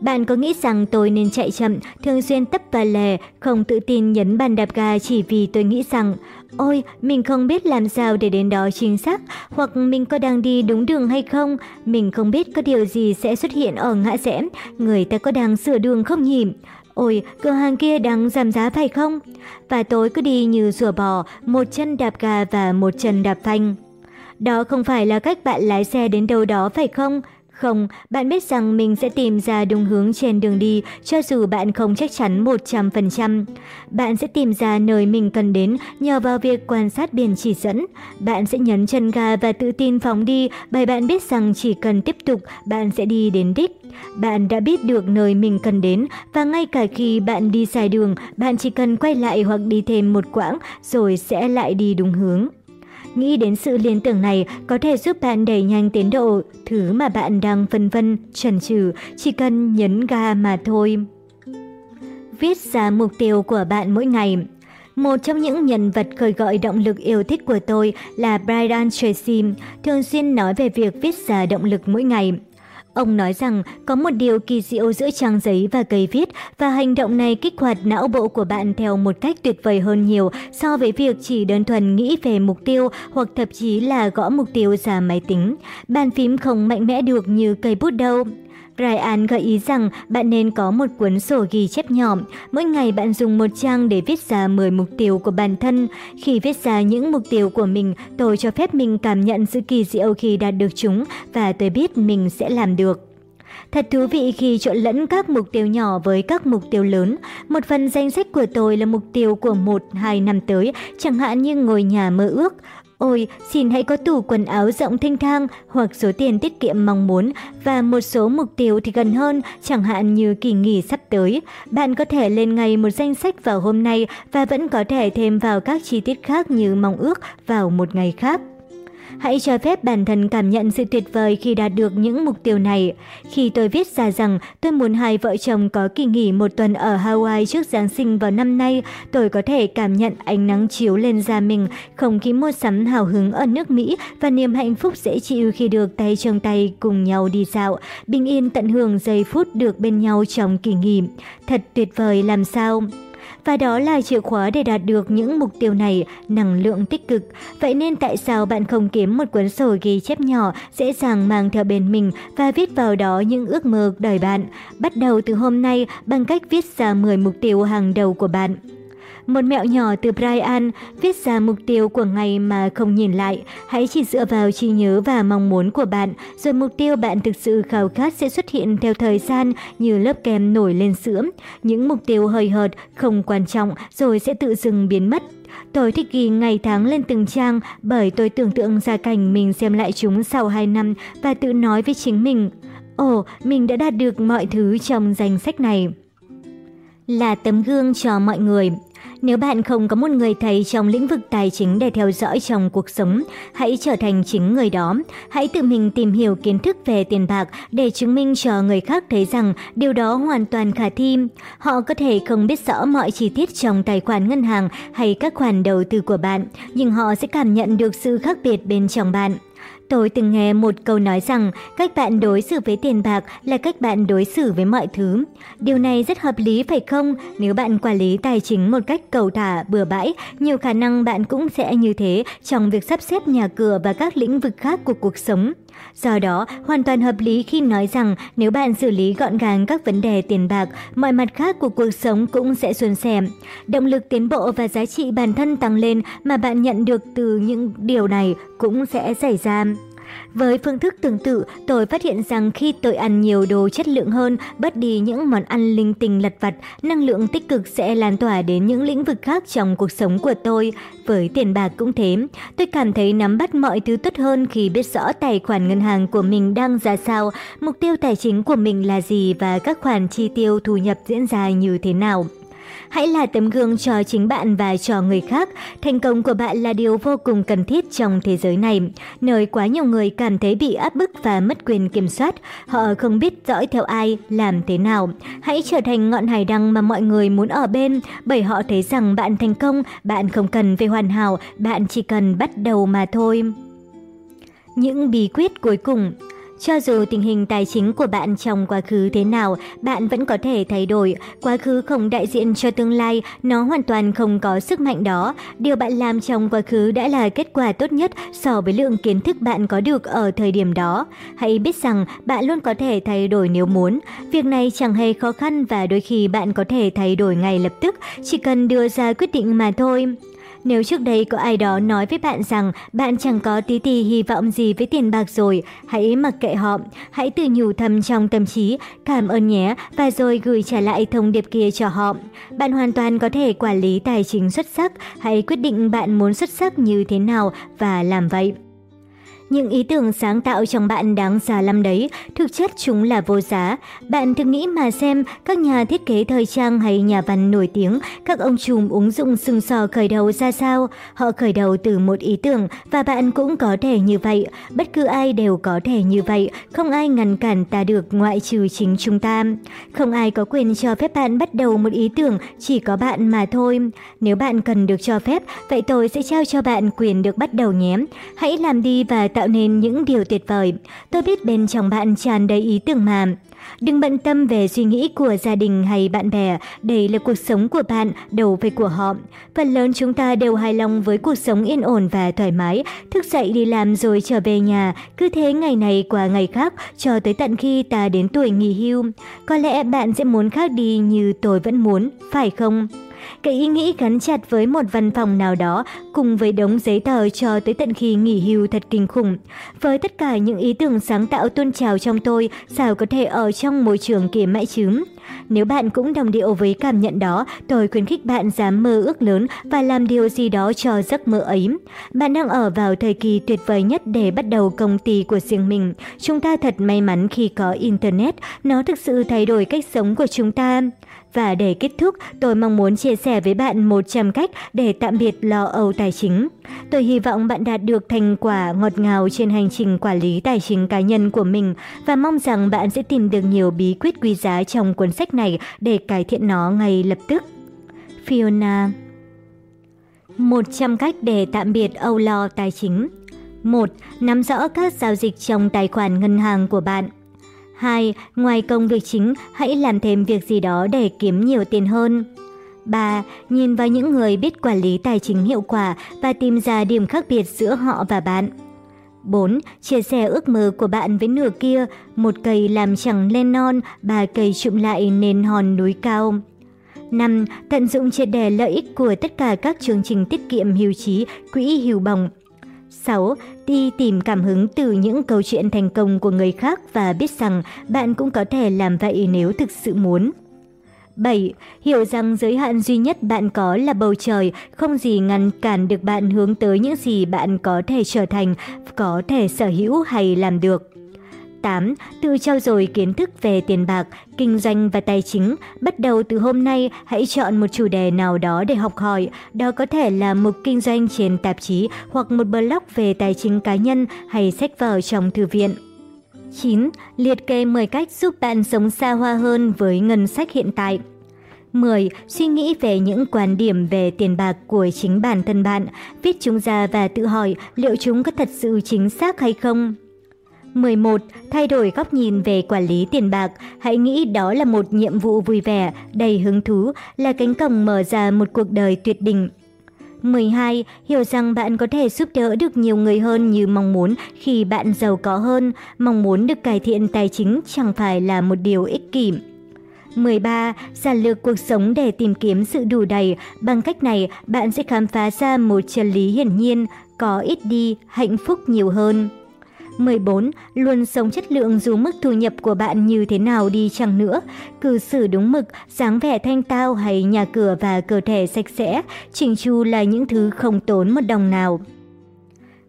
Bạn có nghĩ rằng tôi nên chạy chậm, thường xuyên tấp và lè, không tự tin nhấn bàn đạp ga chỉ vì tôi nghĩ rằng Ôi, mình không biết làm sao để đến đó chính xác, hoặc mình có đang đi đúng đường hay không, mình không biết có điều gì sẽ xuất hiện ở ngã rẽ, người ta có đang sửa đường không nhỉ? Ôi, cửa hàng kia đang giảm giá phải không? Và tôi cứ đi như rùa bò, một chân đạp ga và một chân đạp phanh. Đó không phải là cách bạn lái xe đến đâu đó phải không? Không, bạn biết rằng mình sẽ tìm ra đúng hướng trên đường đi cho dù bạn không chắc chắn 100%. Bạn sẽ tìm ra nơi mình cần đến nhờ vào việc quan sát biển chỉ dẫn. Bạn sẽ nhấn chân ga và tự tin phóng đi bởi bạn biết rằng chỉ cần tiếp tục bạn sẽ đi đến đích. Bạn đã biết được nơi mình cần đến và ngay cả khi bạn đi sai đường, bạn chỉ cần quay lại hoặc đi thêm một quãng rồi sẽ lại đi đúng hướng. Nghĩ đến sự liên tưởng này có thể giúp bạn đẩy nhanh tiến độ, thứ mà bạn đang phân vân, chần chừ, chỉ cần nhấn ga mà thôi. Viết ra mục tiêu của bạn mỗi ngày một trong những nhân vật khơi gọi động lực yêu thích của tôi là Brian Tracy, thường xuyên nói về việc viết ra động lực mỗi ngày. Ông nói rằng có một điều kỳ diệu giữa trang giấy và cây viết và hành động này kích hoạt não bộ của bạn theo một cách tuyệt vời hơn nhiều so với việc chỉ đơn thuần nghĩ về mục tiêu hoặc thậm chí là gõ mục tiêu ra máy tính. Bàn phím không mạnh mẽ được như cây bút đâu. Ryan gợi ý rằng bạn nên có một cuốn sổ ghi chép nhỏ. Mỗi ngày bạn dùng một trang để viết ra 10 mục tiêu của bản thân. Khi viết ra những mục tiêu của mình, tôi cho phép mình cảm nhận sự kỳ diệu khi đạt được chúng và tôi biết mình sẽ làm được. Thật thú vị khi trộn lẫn các mục tiêu nhỏ với các mục tiêu lớn. Một phần danh sách của tôi là mục tiêu của một hai năm tới, chẳng hạn như ngồi nhà mơ ước. Ôi, xin hãy có tủ quần áo rộng thanh thang hoặc số tiền tiết kiệm mong muốn và một số mục tiêu thì gần hơn, chẳng hạn như kỳ nghỉ sắp tới. Bạn có thể lên ngay một danh sách vào hôm nay và vẫn có thể thêm vào các chi tiết khác như mong ước vào một ngày khác. Hãy cho phép bản thân cảm nhận sự tuyệt vời khi đạt được những mục tiêu này. Khi tôi viết ra rằng tôi muốn hai vợ chồng có kỳ nghỉ một tuần ở Hawaii trước Giáng sinh vào năm nay, tôi có thể cảm nhận ánh nắng chiếu lên da mình, không khí mua sắm hào hứng ở nước Mỹ và niềm hạnh phúc dễ chịu khi được tay trong tay cùng nhau đi dạo, bình yên tận hưởng giây phút được bên nhau trong kỳ nghỉ. Thật tuyệt vời làm sao! Và đó là chìa khóa để đạt được những mục tiêu này, năng lượng tích cực. Vậy nên tại sao bạn không kiếm một cuốn sổ ghi chép nhỏ, dễ dàng mang theo bên mình và viết vào đó những ước mơ đời bạn? Bắt đầu từ hôm nay bằng cách viết ra 10 mục tiêu hàng đầu của bạn. Một mẹo nhỏ từ Brian, viết ra mục tiêu của ngày mà không nhìn lại. Hãy chỉ dựa vào trí nhớ và mong muốn của bạn, rồi mục tiêu bạn thực sự khao khát sẽ xuất hiện theo thời gian như lớp kem nổi lên sữa. Những mục tiêu hơi hợt, không quan trọng rồi sẽ tự dừng biến mất. Tôi thích ghi ngày tháng lên từng trang bởi tôi tưởng tượng ra cảnh mình xem lại chúng sau 2 năm và tự nói với chính mình, Ồ, mình đã đạt được mọi thứ trong danh sách này. Là tấm gương cho mọi người. Nếu bạn không có một người thầy trong lĩnh vực tài chính để theo dõi trong cuộc sống, hãy trở thành chính người đó. Hãy tự mình tìm hiểu kiến thức về tiền bạc để chứng minh cho người khác thấy rằng điều đó hoàn toàn khả thi. Họ có thể không biết rõ mọi chi tiết trong tài khoản ngân hàng hay các khoản đầu tư của bạn, nhưng họ sẽ cảm nhận được sự khác biệt bên trong bạn. Tôi từng nghe một câu nói rằng cách bạn đối xử với tiền bạc là cách bạn đối xử với mọi thứ. Điều này rất hợp lý phải không? Nếu bạn quản lý tài chính một cách cầu thả, bừa bãi, nhiều khả năng bạn cũng sẽ như thế trong việc sắp xếp nhà cửa và các lĩnh vực khác của cuộc sống. Do đó, hoàn toàn hợp lý khi nói rằng nếu bạn xử lý gọn gàng các vấn đề tiền bạc, mọi mặt khác của cuộc sống cũng sẽ suôn sẻ. Động lực tiến bộ và giá trị bản thân tăng lên mà bạn nhận được từ những điều này cũng sẽ xảy ra. Với phương thức tương tự, tôi phát hiện rằng khi tôi ăn nhiều đồ chất lượng hơn, bớt đi những món ăn linh tinh lặt vặt, năng lượng tích cực sẽ lan tỏa đến những lĩnh vực khác trong cuộc sống của tôi. Với tiền bạc cũng thế, tôi cảm thấy nắm bắt mọi thứ tốt hơn khi biết rõ tài khoản ngân hàng của mình đang ra sao, mục tiêu tài chính của mình là gì và các khoản chi tiêu thu nhập diễn ra như thế nào. Hãy là tấm gương cho chính bạn và cho người khác. Thành công của bạn là điều vô cùng cần thiết trong thế giới này, nơi quá nhiều người cảm thấy bị áp bức và mất quyền kiểm soát. Họ không biết dõi theo ai, làm thế nào. Hãy trở thành ngọn hải đăng mà mọi người muốn ở bên, bởi họ thấy rằng bạn thành công, bạn không cần phải hoàn hảo, bạn chỉ cần bắt đầu mà thôi. Những bí quyết cuối cùng cho dù tình hình tài chính của bạn trong quá khứ thế nào, bạn vẫn có thể thay đổi. Quá khứ không đại diện cho tương lai, nó hoàn toàn không có sức mạnh đó. Điều bạn làm trong quá khứ đã là kết quả tốt nhất so với lượng kiến thức bạn có được ở thời điểm đó. Hãy biết rằng bạn luôn có thể thay đổi nếu muốn. Việc này chẳng hề khó khăn và đôi khi bạn có thể thay đổi ngay lập tức, chỉ cần đưa ra quyết định mà thôi. Nếu trước đây có ai đó nói với bạn rằng bạn chẳng có tí tì hy vọng gì với tiền bạc rồi, hãy mặc kệ họ, hãy tự nhủ thầm trong tâm trí, cảm ơn nhé và rồi gửi trả lại thông điệp kia cho họ. Bạn hoàn toàn có thể quản lý tài chính xuất sắc, hãy quyết định bạn muốn xuất sắc như thế nào và làm vậy. Những ý tưởng sáng tạo trong bạn đáng giá lắm đấy, thực chất chúng là vô giá. Bạn thử nghĩ mà xem, các nhà thiết kế thời trang hay nhà văn nổi tiếng, các ông trùm ứng dụng sừng sò khởi đầu ra sao? Họ khởi đầu từ một ý tưởng và bạn cũng có thể như vậy. Bất cứ ai đều có thể như vậy, không ai ngăn cản ta được ngoại trừ chính chúng ta. Không ai có quyền cho phép bạn bắt đầu một ý tưởng, chỉ có bạn mà thôi. Nếu bạn cần được cho phép, vậy tôi sẽ trao cho bạn quyền được bắt đầu nhé. Hãy làm đi và tạo nên những điều tuyệt vời. Tôi biết bên trong bạn tràn đầy ý tưởng mà. Đừng bận tâm về suy nghĩ của gia đình hay bạn bè, đây là cuộc sống của bạn, đâu phải của họ. Phần lớn chúng ta đều hài lòng với cuộc sống yên ổn và thoải mái, thức dậy đi làm rồi trở về nhà, cứ thế ngày này qua ngày khác cho tới tận khi ta đến tuổi nghỉ hưu. Có lẽ bạn sẽ muốn khác đi như tôi vẫn muốn, phải không? Cái ý nghĩ gắn chặt với một văn phòng nào đó cùng với đống giấy tờ cho tới tận khi nghỉ hưu thật kinh khủng. Với tất cả những ý tưởng sáng tạo tuôn trào trong tôi, sao có thể ở trong môi trường kia mãi chứ? Nếu bạn cũng đồng điệu với cảm nhận đó, tôi khuyến khích bạn dám mơ ước lớn và làm điều gì đó cho giấc mơ ấy. Bạn đang ở vào thời kỳ tuyệt vời nhất để bắt đầu công ty của riêng mình. Chúng ta thật may mắn khi có Internet, nó thực sự thay đổi cách sống của chúng ta. Và để kết thúc, tôi mong muốn chia sẻ với bạn 100 cách để tạm biệt lo âu tài chính. Tôi hy vọng bạn đạt được thành quả ngọt ngào trên hành trình quản lý tài chính cá nhân của mình và mong rằng bạn sẽ tìm được nhiều bí quyết quý giá trong cuốn sách này để cải thiện nó ngay lập tức. Fiona 100 cách để tạm biệt âu lo tài chính 1. Nắm rõ các giao dịch trong tài khoản ngân hàng của bạn 2. Ngoài công việc chính, hãy làm thêm việc gì đó để kiếm nhiều tiền hơn. 3. Nhìn vào những người biết quản lý tài chính hiệu quả và tìm ra điểm khác biệt giữa họ và bạn. 4. Chia sẻ ước mơ của bạn với nửa kia, một cây làm chẳng lên non, ba cây trụm lại nên hòn núi cao. 5. Tận dụng triệt đề lợi ích của tất cả các chương trình tiết kiệm hưu trí, quỹ hưu bổng. 6. Đi tìm cảm hứng từ những câu chuyện thành công của người khác và biết rằng bạn cũng có thể làm vậy nếu thực sự muốn. 7. Hiểu rằng giới hạn duy nhất bạn có là bầu trời, không gì ngăn cản được bạn hướng tới những gì bạn có thể trở thành, có thể sở hữu hay làm được. 8. Tự trao dồi kiến thức về tiền bạc, kinh doanh và tài chính. Bắt đầu từ hôm nay, hãy chọn một chủ đề nào đó để học hỏi. Đó có thể là mục kinh doanh trên tạp chí hoặc một blog về tài chính cá nhân hay sách vở trong thư viện. 9. Liệt kê 10 cách giúp bạn sống xa hoa hơn với ngân sách hiện tại. 10. Suy nghĩ về những quan điểm về tiền bạc của chính bản thân bạn, viết chúng ra và tự hỏi liệu chúng có thật sự chính xác hay không. 11. Thay đổi góc nhìn về quản lý tiền bạc. Hãy nghĩ đó là một nhiệm vụ vui vẻ, đầy hứng thú, là cánh cổng mở ra một cuộc đời tuyệt đỉnh. 12. Hiểu rằng bạn có thể giúp đỡ được nhiều người hơn như mong muốn khi bạn giàu có hơn. Mong muốn được cải thiện tài chính chẳng phải là một điều ích kỷ. 13. Giản lược cuộc sống để tìm kiếm sự đủ đầy. Bằng cách này, bạn sẽ khám phá ra một chân lý hiển nhiên, có ít đi, hạnh phúc nhiều hơn. 14. Luôn sống chất lượng dù mức thu nhập của bạn như thế nào đi chăng nữa. Cư xử đúng mực, dáng vẻ thanh tao hay nhà cửa và cơ thể sạch sẽ, chỉnh chu là những thứ không tốn một đồng nào.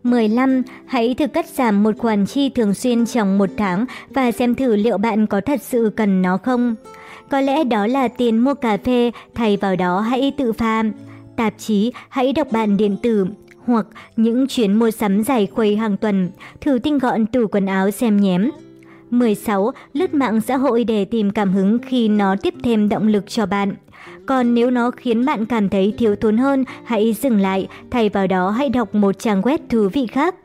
15. Hãy thử cắt giảm một khoản chi thường xuyên trong một tháng và xem thử liệu bạn có thật sự cần nó không. Có lẽ đó là tiền mua cà phê, thay vào đó hãy tự pha. Tạp chí, hãy đọc bản điện tử, hoặc những chuyến mua sắm dài khuây hàng tuần, thử tinh gọn tủ quần áo xem nhém. 16. Lướt mạng xã hội để tìm cảm hứng khi nó tiếp thêm động lực cho bạn. Còn nếu nó khiến bạn cảm thấy thiếu thốn hơn, hãy dừng lại, thay vào đó hãy đọc một trang web thú vị khác.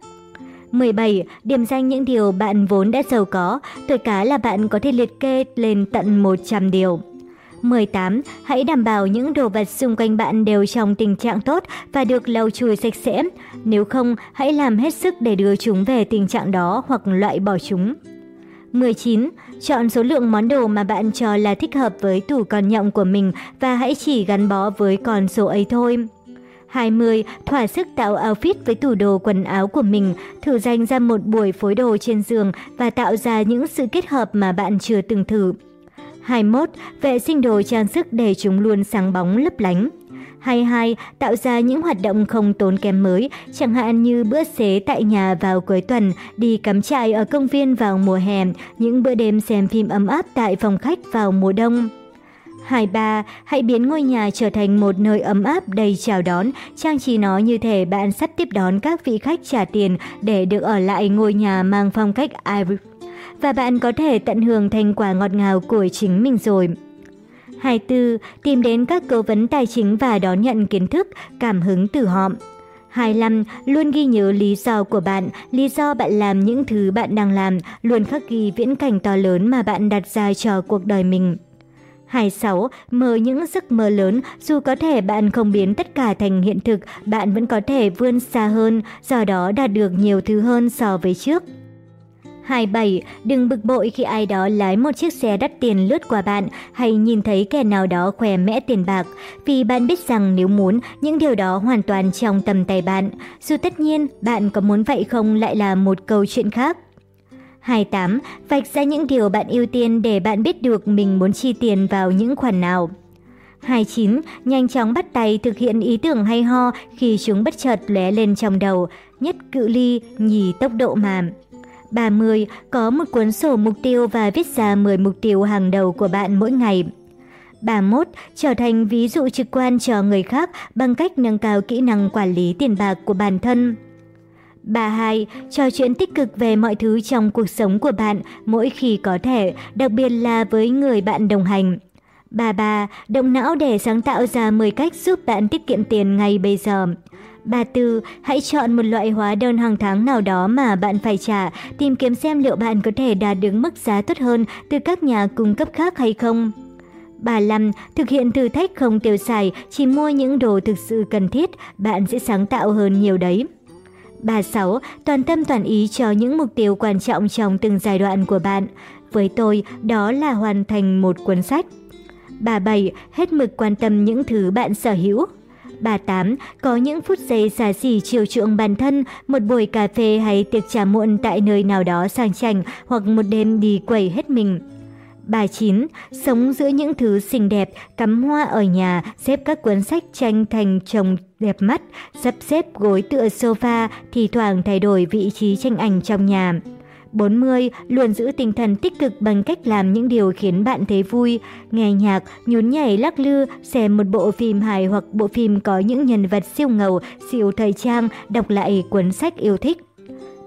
17. Điểm danh những điều bạn vốn đã giàu có, tuổi cá là bạn có thể liệt kê lên tận 100 điều. 18. Hãy đảm bảo những đồ vật xung quanh bạn đều trong tình trạng tốt và được lau chùi sạch sẽ. Nếu không, hãy làm hết sức để đưa chúng về tình trạng đó hoặc loại bỏ chúng. 19. Chọn số lượng món đồ mà bạn cho là thích hợp với tủ con nhộng của mình và hãy chỉ gắn bó với con số ấy thôi. 20. Thỏa sức tạo outfit với tủ đồ quần áo của mình, thử dành ra một buổi phối đồ trên giường và tạo ra những sự kết hợp mà bạn chưa từng thử. 21. Vệ sinh đồ trang sức để chúng luôn sáng bóng lấp lánh. 22. Tạo ra những hoạt động không tốn kém mới, chẳng hạn như bữa xế tại nhà vào cuối tuần, đi cắm trại ở công viên vào mùa hè, những bữa đêm xem phim ấm áp tại phòng khách vào mùa đông. 23. Hãy biến ngôi nhà trở thành một nơi ấm áp đầy chào đón, trang trí nó như thể bạn sắp tiếp đón các vị khách trả tiền để được ở lại ngôi nhà mang phong cách Irish và bạn có thể tận hưởng thành quả ngọt ngào của chính mình rồi. 24. Tìm đến các cố vấn tài chính và đón nhận kiến thức, cảm hứng từ họ. 25. Luôn ghi nhớ lý do của bạn, lý do bạn làm những thứ bạn đang làm, luôn khắc ghi viễn cảnh to lớn mà bạn đặt ra cho cuộc đời mình. 26. Mơ những giấc mơ lớn, dù có thể bạn không biến tất cả thành hiện thực, bạn vẫn có thể vươn xa hơn, do đó đạt được nhiều thứ hơn so với trước. 27. Đừng bực bội khi ai đó lái một chiếc xe đắt tiền lướt qua bạn hay nhìn thấy kẻ nào đó khoe mẽ tiền bạc, vì bạn biết rằng nếu muốn, những điều đó hoàn toàn trong tầm tay bạn. Dù tất nhiên, bạn có muốn vậy không lại là một câu chuyện khác. 28. Vạch ra những điều bạn ưu tiên để bạn biết được mình muốn chi tiền vào những khoản nào. 29. Nhanh chóng bắt tay thực hiện ý tưởng hay ho khi chúng bất chợt lóe lên trong đầu. Nhất cự ly, nhì tốc độ mà. 30. Có một cuốn sổ mục tiêu và viết ra 10 mục tiêu hàng đầu của bạn mỗi ngày. 31. Trở thành ví dụ trực quan cho người khác bằng cách nâng cao kỹ năng quản lý tiền bạc của bản thân. 32. Trò chuyện tích cực về mọi thứ trong cuộc sống của bạn mỗi khi có thể, đặc biệt là với người bạn đồng hành. 33. Động não để sáng tạo ra 10 cách giúp bạn tiết kiệm tiền ngay bây giờ. 34. Hãy chọn một loại hóa đơn hàng tháng nào đó mà bạn phải trả, tìm kiếm xem liệu bạn có thể đạt được mức giá tốt hơn từ các nhà cung cấp khác hay không. 35. Thực hiện thử thách không tiêu xài, chỉ mua những đồ thực sự cần thiết, bạn sẽ sáng tạo hơn nhiều đấy. 36. Toàn tâm toàn ý cho những mục tiêu quan trọng trong từng giai đoạn của bạn. Với tôi, đó là hoàn thành một cuốn sách. 37. Hết mực quan tâm những thứ bạn sở hữu. 38. Có những phút giây xả xỉ chiều chuộng bản thân, một buổi cà phê hay tiệc trà muộn tại nơi nào đó sang chảnh hoặc một đêm đi quẩy hết mình. 39. Sống giữa những thứ xinh đẹp, cắm hoa ở nhà, xếp các cuốn sách tranh thành chồng đẹp mắt, sắp xếp gối tựa sofa, thì thoảng thay đổi vị trí tranh ảnh trong nhà. 40. Luôn giữ tinh thần tích cực bằng cách làm những điều khiến bạn thấy vui, nghe nhạc, nhún nhảy lắc lư, xem một bộ phim hài hoặc bộ phim có những nhân vật siêu ngầu, siêu thời trang, đọc lại cuốn sách yêu thích.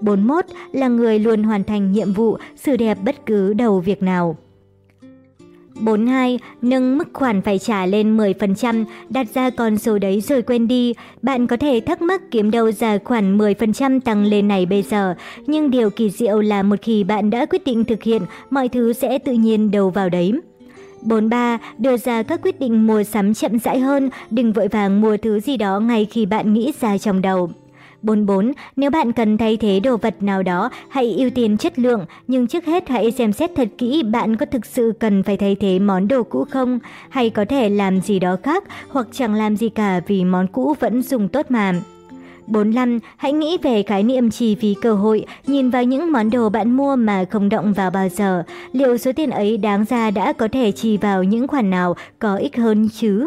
41. Là người luôn hoàn thành nhiệm vụ, sự đẹp bất cứ đầu việc nào. 42. Nâng mức khoản phải trả lên 10%, đặt ra con số đấy rồi quên đi. Bạn có thể thắc mắc kiếm đâu ra khoản 10% tăng lên này bây giờ, nhưng điều kỳ diệu là một khi bạn đã quyết định thực hiện, mọi thứ sẽ tự nhiên đầu vào đấy. 43. Đưa ra các quyết định mua sắm chậm rãi hơn, đừng vội vàng mua thứ gì đó ngay khi bạn nghĩ ra trong đầu. 44. Nếu bạn cần thay thế đồ vật nào đó, hãy ưu tiên chất lượng, nhưng trước hết hãy xem xét thật kỹ bạn có thực sự cần phải thay thế món đồ cũ không, hay có thể làm gì đó khác hoặc chẳng làm gì cả vì món cũ vẫn dùng tốt mà. 45. Hãy nghĩ về khái niệm chi phí cơ hội, nhìn vào những món đồ bạn mua mà không động vào bao giờ. Liệu số tiền ấy đáng ra đã có thể chi vào những khoản nào có ích hơn chứ?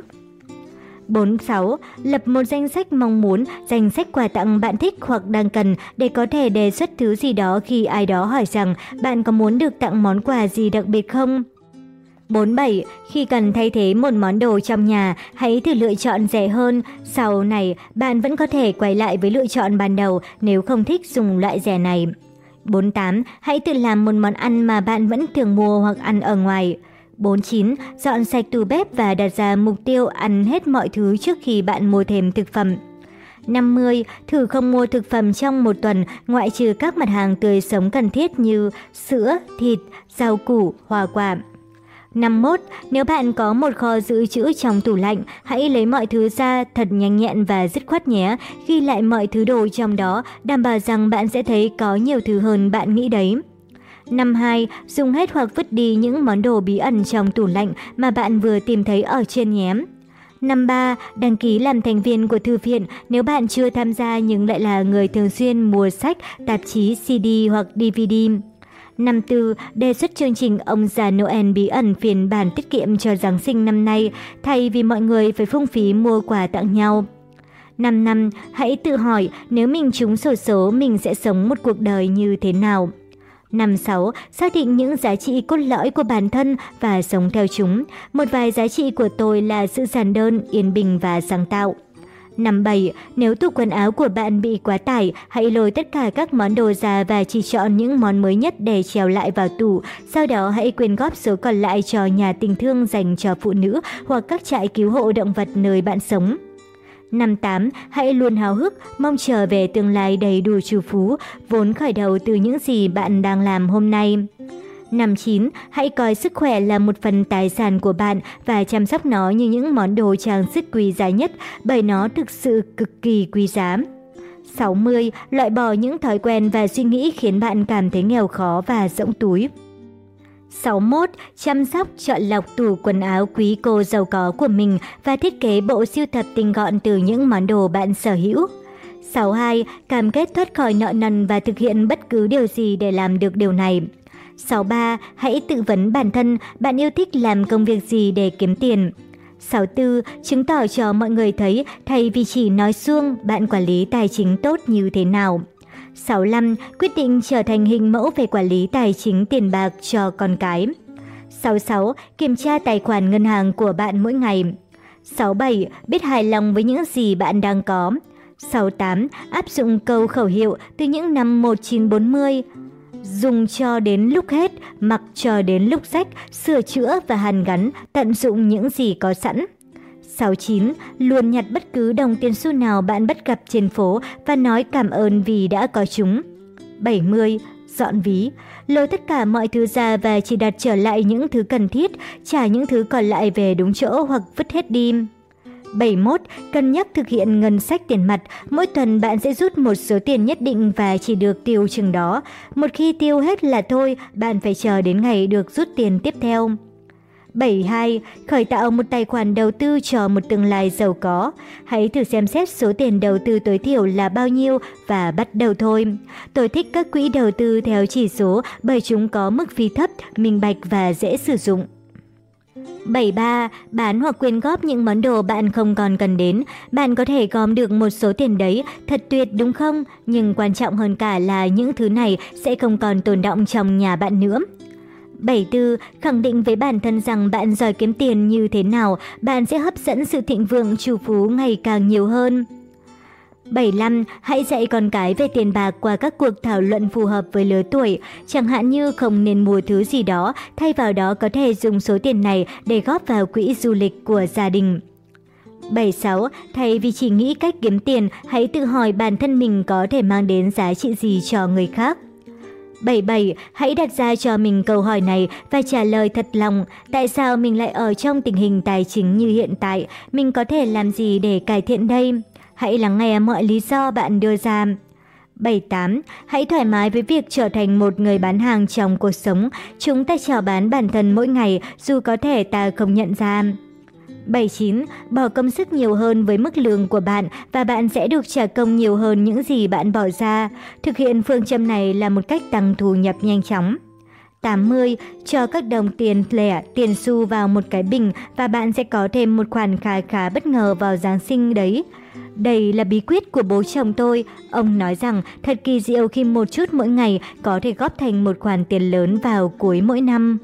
46. Lập một danh sách mong muốn, danh sách quà tặng bạn thích hoặc đang cần để có thể đề xuất thứ gì đó khi ai đó hỏi rằng bạn có muốn được tặng món quà gì đặc biệt không. 47. Khi cần thay thế một món đồ trong nhà, hãy thử lựa chọn rẻ hơn. Sau này, bạn vẫn có thể quay lại với lựa chọn ban đầu nếu không thích dùng loại rẻ này. 48. Hãy tự làm một món ăn mà bạn vẫn thường mua hoặc ăn ở ngoài. 49. Dọn sạch tủ bếp và đặt ra mục tiêu ăn hết mọi thứ trước khi bạn mua thêm thực phẩm. 50. Thử không mua thực phẩm trong một tuần ngoại trừ các mặt hàng tươi sống cần thiết như sữa, thịt, rau củ, hoa quả. 51. Nếu bạn có một kho dự trữ trong tủ lạnh, hãy lấy mọi thứ ra thật nhanh nhẹn và dứt khoát nhé. Ghi lại mọi thứ đồ trong đó, đảm bảo rằng bạn sẽ thấy có nhiều thứ hơn bạn nghĩ đấy. Năm 2. Dùng hết hoặc vứt đi những món đồ bí ẩn trong tủ lạnh mà bạn vừa tìm thấy ở trên nhé. Năm 3. Đăng ký làm thành viên của thư viện nếu bạn chưa tham gia nhưng lại là người thường xuyên mua sách, tạp chí, CD hoặc DVD. Năm tư, đề xuất chương trình ông già Noel bí ẩn phiên bản tiết kiệm cho Giáng sinh năm nay, thay vì mọi người phải phung phí mua quà tặng nhau. Năm năm, hãy tự hỏi nếu mình trúng sổ số mình sẽ sống một cuộc đời như thế nào. Năm 6. Xác định những giá trị cốt lõi của bản thân và sống theo chúng. Một vài giá trị của tôi là sự giản đơn, yên bình và sáng tạo. Năm 7. Nếu tủ quần áo của bạn bị quá tải, hãy lôi tất cả các món đồ ra và chỉ chọn những món mới nhất để treo lại vào tủ. Sau đó hãy quyên góp số còn lại cho nhà tình thương dành cho phụ nữ hoặc các trại cứu hộ động vật nơi bạn sống. Năm 8, hãy luôn háo hức, mong chờ về tương lai đầy đủ trù phú, vốn khởi đầu từ những gì bạn đang làm hôm nay. Năm 9, hãy coi sức khỏe là một phần tài sản của bạn và chăm sóc nó như những món đồ trang sức quý giá nhất bởi nó thực sự cực kỳ quý giá. 60. Loại bỏ những thói quen và suy nghĩ khiến bạn cảm thấy nghèo khó và rỗng túi. 61. Chăm sóc, chọn lọc tủ quần áo quý cô giàu có của mình và thiết kế bộ siêu tập tinh gọn từ những món đồ bạn sở hữu. 62. Cam kết thoát khỏi nợ nần và thực hiện bất cứ điều gì để làm được điều này. 63. Hãy tự vấn bản thân, bạn yêu thích làm công việc gì để kiếm tiền. 64. Chứng tỏ cho mọi người thấy thay vì chỉ nói suông, bạn quản lý tài chính tốt như thế nào. 65. Quyết định trở thành hình mẫu về quản lý tài chính tiền bạc cho con cái. 66. Kiểm tra tài khoản ngân hàng của bạn mỗi ngày. 67. Biết hài lòng với những gì bạn đang có. 68. Áp dụng câu khẩu hiệu từ những năm 1940. Dùng cho đến lúc hết, mặc cho đến lúc rách, sửa chữa và hàn gắn, tận dụng những gì có sẵn. 69. Luôn nhặt bất cứ đồng tiền xu nào bạn bắt gặp trên phố và nói cảm ơn vì đã có chúng. 70. Dọn ví. Lôi tất cả mọi thứ ra và chỉ đặt trở lại những thứ cần thiết, trả những thứ còn lại về đúng chỗ hoặc vứt hết đi. 71. Cân nhắc thực hiện ngân sách tiền mặt. Mỗi tuần bạn sẽ rút một số tiền nhất định và chỉ được tiêu chừng đó. Một khi tiêu hết là thôi, bạn phải chờ đến ngày được rút tiền tiếp theo. 72. Khởi tạo một tài khoản đầu tư cho một tương lai giàu có. Hãy thử xem xét số tiền đầu tư tối thiểu là bao nhiêu và bắt đầu thôi. Tôi thích các quỹ đầu tư theo chỉ số bởi chúng có mức phí thấp, minh bạch và dễ sử dụng. 73. Bán hoặc quyên góp những món đồ bạn không còn cần đến. Bạn có thể gom được một số tiền đấy, thật tuyệt đúng không? Nhưng quan trọng hơn cả là những thứ này sẽ không còn tồn động trong nhà bạn nữa. 74. Khẳng định với bản thân rằng bạn giỏi kiếm tiền như thế nào, bạn sẽ hấp dẫn sự thịnh vượng trù phú ngày càng nhiều hơn. 75. Hãy dạy con cái về tiền bạc qua các cuộc thảo luận phù hợp với lứa tuổi, chẳng hạn như không nên mua thứ gì đó, thay vào đó có thể dùng số tiền này để góp vào quỹ du lịch của gia đình. 76. Thay vì chỉ nghĩ cách kiếm tiền, hãy tự hỏi bản thân mình có thể mang đến giá trị gì cho người khác. 77. Hãy đặt ra cho mình câu hỏi này và trả lời thật lòng. Tại sao mình lại ở trong tình hình tài chính như hiện tại? Mình có thể làm gì để cải thiện đây? Hãy lắng nghe mọi lý do bạn đưa ra. 78. Hãy thoải mái với việc trở thành một người bán hàng trong cuộc sống. Chúng ta chào bán bản thân mỗi ngày, dù có thể ta không nhận ra. 79. Bỏ công sức nhiều hơn với mức lương của bạn và bạn sẽ được trả công nhiều hơn những gì bạn bỏ ra. Thực hiện phương châm này là một cách tăng thu nhập nhanh chóng. 80. Cho các đồng tiền lẻ, tiền xu vào một cái bình và bạn sẽ có thêm một khoản khá khá bất ngờ vào Giáng sinh đấy. Đây là bí quyết của bố chồng tôi. Ông nói rằng thật kỳ diệu khi một chút mỗi ngày có thể góp thành một khoản tiền lớn vào cuối mỗi năm.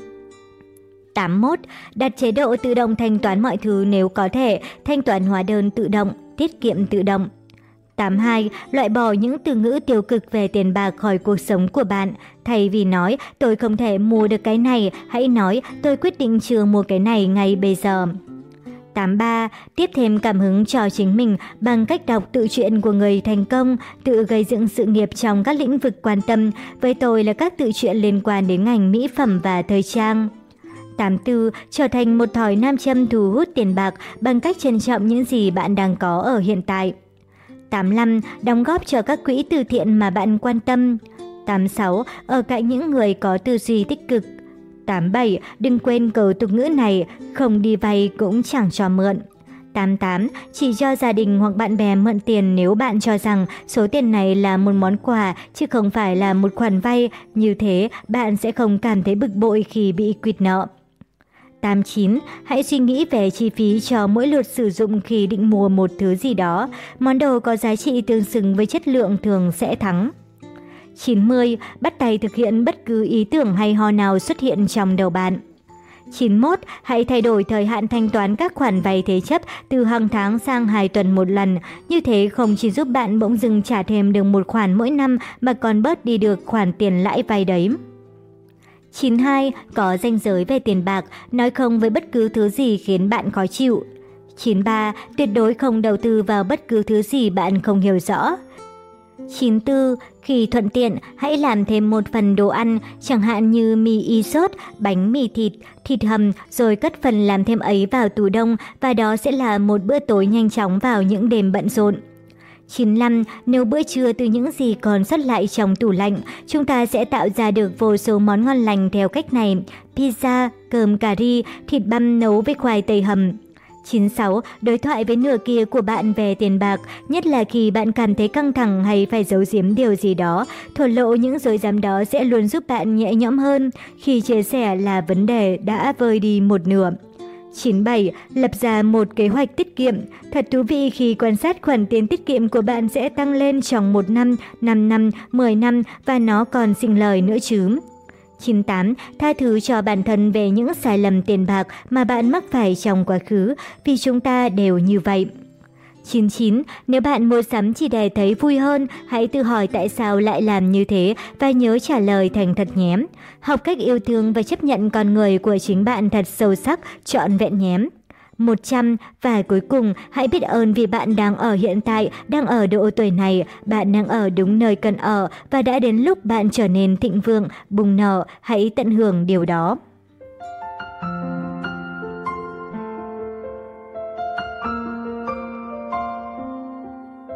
81. Đặt chế độ tự động thanh toán mọi thứ nếu có thể, thanh toán hóa đơn tự động, tiết kiệm tự động. 82. Loại bỏ những từ ngữ tiêu cực về tiền bạc khỏi cuộc sống của bạn. Thay vì nói tôi không thể mua được cái này, hãy nói tôi quyết định chưa mua cái này ngay bây giờ. 83. Tiếp thêm cảm hứng cho chính mình bằng cách đọc tự truyện của người thành công, tự gây dựng sự nghiệp trong các lĩnh vực quan tâm. Với tôi là các tự truyện liên quan đến ngành mỹ phẩm và thời trang. 84. Trở thành một thỏi nam châm thu hút tiền bạc bằng cách trân trọng những gì bạn đang có ở hiện tại. 85. Đóng góp cho các quỹ từ thiện mà bạn quan tâm. 86. Ở cạnh những người có tư duy tích cực. 87. Đừng quên câu tục ngữ này, không đi vay cũng chẳng cho mượn. 88. Chỉ cho gia đình hoặc bạn bè mượn tiền nếu bạn cho rằng số tiền này là một món quà chứ không phải là một khoản vay, như thế bạn sẽ không cảm thấy bực bội khi bị quyệt nợ. 89. Hãy suy nghĩ về chi phí cho mỗi lượt sử dụng khi định mua một thứ gì đó. Món đồ có giá trị tương xứng với chất lượng thường sẽ thắng. 90. Bắt tay thực hiện bất cứ ý tưởng hay ho nào xuất hiện trong đầu bạn. 91. Hãy thay đổi thời hạn thanh toán các khoản vay thế chấp từ hàng tháng sang 2 tuần một lần. Như thế không chỉ giúp bạn bỗng dưng trả thêm được một khoản mỗi năm mà còn bớt đi được khoản tiền lãi vay đấy. 92. Có danh giới về tiền bạc, nói không với bất cứ thứ gì khiến bạn khó chịu. 93. Tuyệt đối không đầu tư vào bất cứ thứ gì bạn không hiểu rõ. 94. Khi thuận tiện, hãy làm thêm một phần đồ ăn, chẳng hạn như mì y sốt, bánh mì thịt, thịt hầm, rồi cất phần làm thêm ấy vào tủ đông và đó sẽ là một bữa tối nhanh chóng vào những đêm bận rộn. 95. Nếu bữa trưa từ những gì còn sót lại trong tủ lạnh, chúng ta sẽ tạo ra được vô số món ngon lành theo cách này. Pizza, cơm cà ri, thịt băm nấu với khoai tây hầm. 96. Đối thoại với nửa kia của bạn về tiền bạc, nhất là khi bạn cảm thấy căng thẳng hay phải giấu giếm điều gì đó. Thổ lộ những dối dám đó sẽ luôn giúp bạn nhẹ nhõm hơn khi chia sẻ là vấn đề đã vơi đi một nửa. 97. Lập ra một kế hoạch tiết kiệm. Thật thú vị khi quan sát khoản tiền tiết kiệm của bạn sẽ tăng lên trong 1 năm, 5 năm, 10 năm và nó còn sinh lời nữa chứ. 98. Tha thứ cho bản thân về những sai lầm tiền bạc mà bạn mắc phải trong quá khứ, vì chúng ta đều như vậy. 99. Nếu bạn mua sắm chỉ để thấy vui hơn, hãy tự hỏi tại sao lại làm như thế và nhớ trả lời thành thật nhé. Học cách yêu thương và chấp nhận con người của chính bạn thật sâu sắc, trọn vẹn nhé. 100 và cuối cùng hãy biết ơn vì bạn đang ở hiện tại, đang ở độ tuổi này, bạn đang ở đúng nơi cần ở và đã đến lúc bạn trở nên thịnh vượng, bùng nở, hãy tận hưởng điều đó.